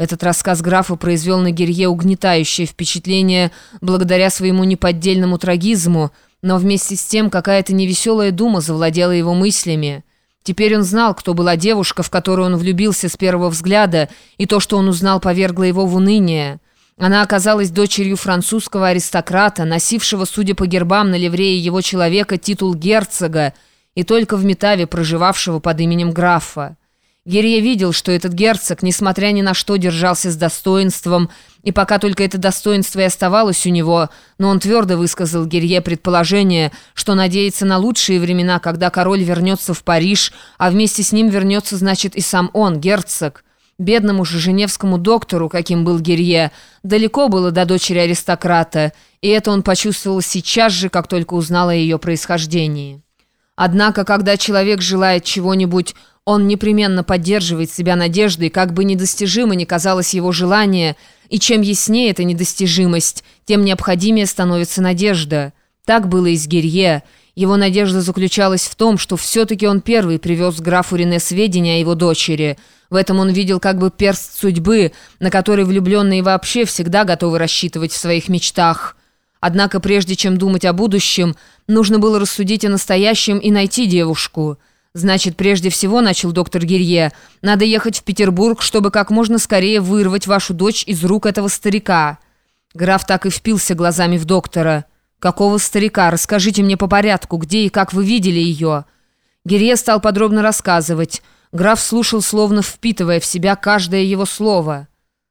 Этот рассказ графа произвел на Герье угнетающее впечатление благодаря своему неподдельному трагизму, но вместе с тем какая-то невеселая дума завладела его мыслями. Теперь он знал, кто была девушка, в которую он влюбился с первого взгляда, и то, что он узнал, повергло его в уныние. Она оказалась дочерью французского аристократа, носившего, судя по гербам на ливрее его человека, титул герцога, и только в Метаве проживавшего под именем графа. Герье видел, что этот герцог, несмотря ни на что, держался с достоинством, и пока только это достоинство и оставалось у него, но он твердо высказал Герье предположение, что надеется на лучшие времена, когда король вернется в Париж, а вместе с ним вернется, значит, и сам он, герцог. Бедному же женевскому доктору, каким был Герье, далеко было до дочери аристократа, и это он почувствовал сейчас же, как только узнал о ее происхождении. Однако, когда человек желает чего-нибудь, он непременно поддерживает себя надеждой, как бы недостижимо ни казалось его желание, и чем яснее эта недостижимость, тем необходимее становится надежда. Так было и с Герье. Его надежда заключалась в том, что все-таки он первый привез графу Рене сведения о его дочери. В этом он видел как бы перст судьбы, на который влюбленные вообще всегда готовы рассчитывать в своих мечтах. Однако прежде чем думать о будущем, нужно было рассудить о настоящем и найти девушку. «Значит, прежде всего, — начал доктор Гирье, — надо ехать в Петербург, чтобы как можно скорее вырвать вашу дочь из рук этого старика». Граф так и впился глазами в доктора. «Какого старика? Расскажите мне по порядку, где и как вы видели ее?» Гирье стал подробно рассказывать. Граф слушал, словно впитывая в себя каждое его слово.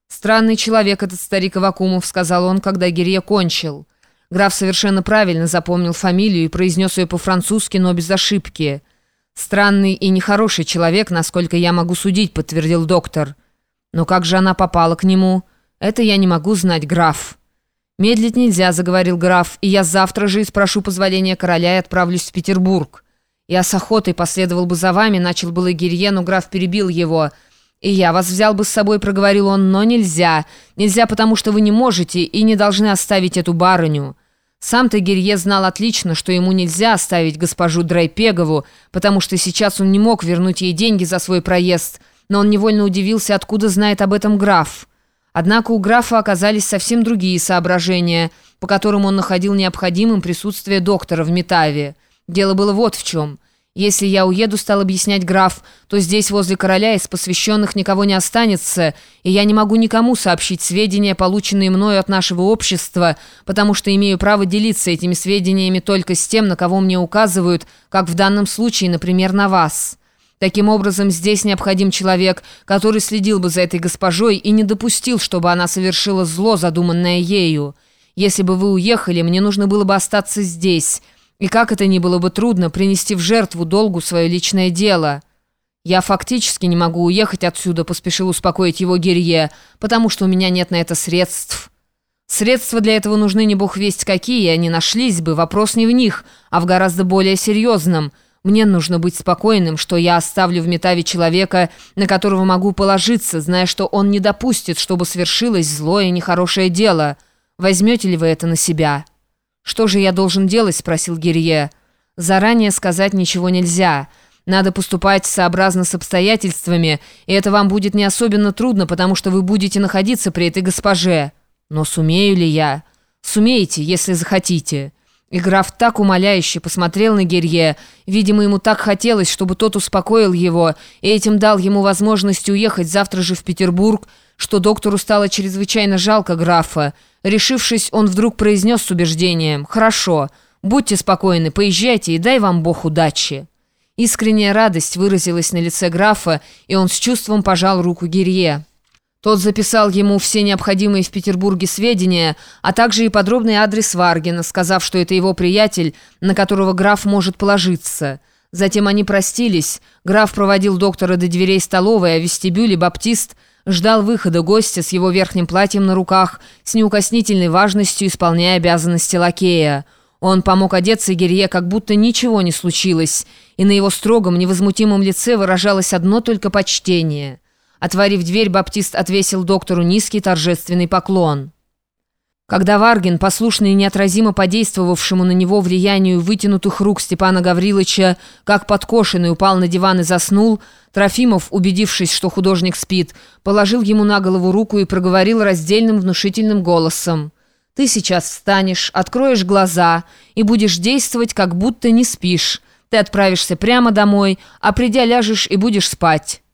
«Странный человек этот старик Авакумов», — сказал он, когда Гирье кончил. Граф совершенно правильно запомнил фамилию и произнес ее по-французски, но без ошибки. «Странный и нехороший человек, насколько я могу судить», — подтвердил доктор. «Но как же она попала к нему? Это я не могу знать, граф». «Медлить нельзя», — заговорил граф, «и я завтра же спрошу позволения короля и отправлюсь в Петербург». «Я с охотой последовал бы за вами», — начал было Гирье, но граф перебил его. «И я вас взял бы с собой», — проговорил он, — «но нельзя. Нельзя, потому что вы не можете и не должны оставить эту барыню». Сам-то Гирье знал отлично, что ему нельзя оставить госпожу Драйпегову, потому что сейчас он не мог вернуть ей деньги за свой проезд, но он невольно удивился, откуда знает об этом граф. Однако у графа оказались совсем другие соображения, по которым он находил необходимым присутствие доктора в Метаве. Дело было вот в чем – «Если я уеду, — стал объяснять граф, — то здесь возле короля из посвященных никого не останется, и я не могу никому сообщить сведения, полученные мною от нашего общества, потому что имею право делиться этими сведениями только с тем, на кого мне указывают, как в данном случае, например, на вас». Таким образом, здесь необходим человек, который следил бы за этой госпожой и не допустил, чтобы она совершила зло, задуманное ею. Если бы вы уехали, мне нужно было бы остаться здесь». И как это ни было бы трудно, принести в жертву долгу свое личное дело. «Я фактически не могу уехать отсюда», — поспешил успокоить его Гирье, «потому что у меня нет на это средств». «Средства для этого нужны не бог весть какие, они нашлись бы. Вопрос не в них, а в гораздо более серьезном. Мне нужно быть спокойным, что я оставлю в Метаве человека, на которого могу положиться, зная, что он не допустит, чтобы свершилось злое и нехорошее дело. Возьмете ли вы это на себя?» «Что же я должен делать?» – спросил Гирье. «Заранее сказать ничего нельзя. Надо поступать сообразно с обстоятельствами, и это вам будет не особенно трудно, потому что вы будете находиться при этой госпоже. Но сумею ли я? Сумеете, если захотите». И граф так умоляюще посмотрел на Герье. Видимо, ему так хотелось, чтобы тот успокоил его, и этим дал ему возможность уехать завтра же в Петербург, что доктору стало чрезвычайно жалко графа. Решившись, он вдруг произнес с убеждением «Хорошо, будьте спокойны, поезжайте и дай вам Бог удачи». Искренняя радость выразилась на лице графа, и он с чувством пожал руку Гирье. Тот записал ему все необходимые в Петербурге сведения, а также и подробный адрес Варгина, сказав, что это его приятель, на которого граф может положиться. Затем они простились. Граф проводил доктора до дверей столовой, а в вестибюле Баптист – ждал выхода гостя с его верхним платьем на руках, с неукоснительной важностью исполняя обязанности лакея. Он помог одеться Герье, как будто ничего не случилось, и на его строгом, невозмутимом лице выражалось одно только почтение. Отворив дверь, Баптист отвесил доктору низкий торжественный поклон. Когда Варгин, послушный и неотразимо подействовавшему на него влиянию вытянутых рук Степана Гавриловича, как подкошенный упал на диван и заснул, Трофимов, убедившись, что художник спит, положил ему на голову руку и проговорил раздельным внушительным голосом. «Ты сейчас встанешь, откроешь глаза и будешь действовать, как будто не спишь. Ты отправишься прямо домой, а придя ляжешь и будешь спать».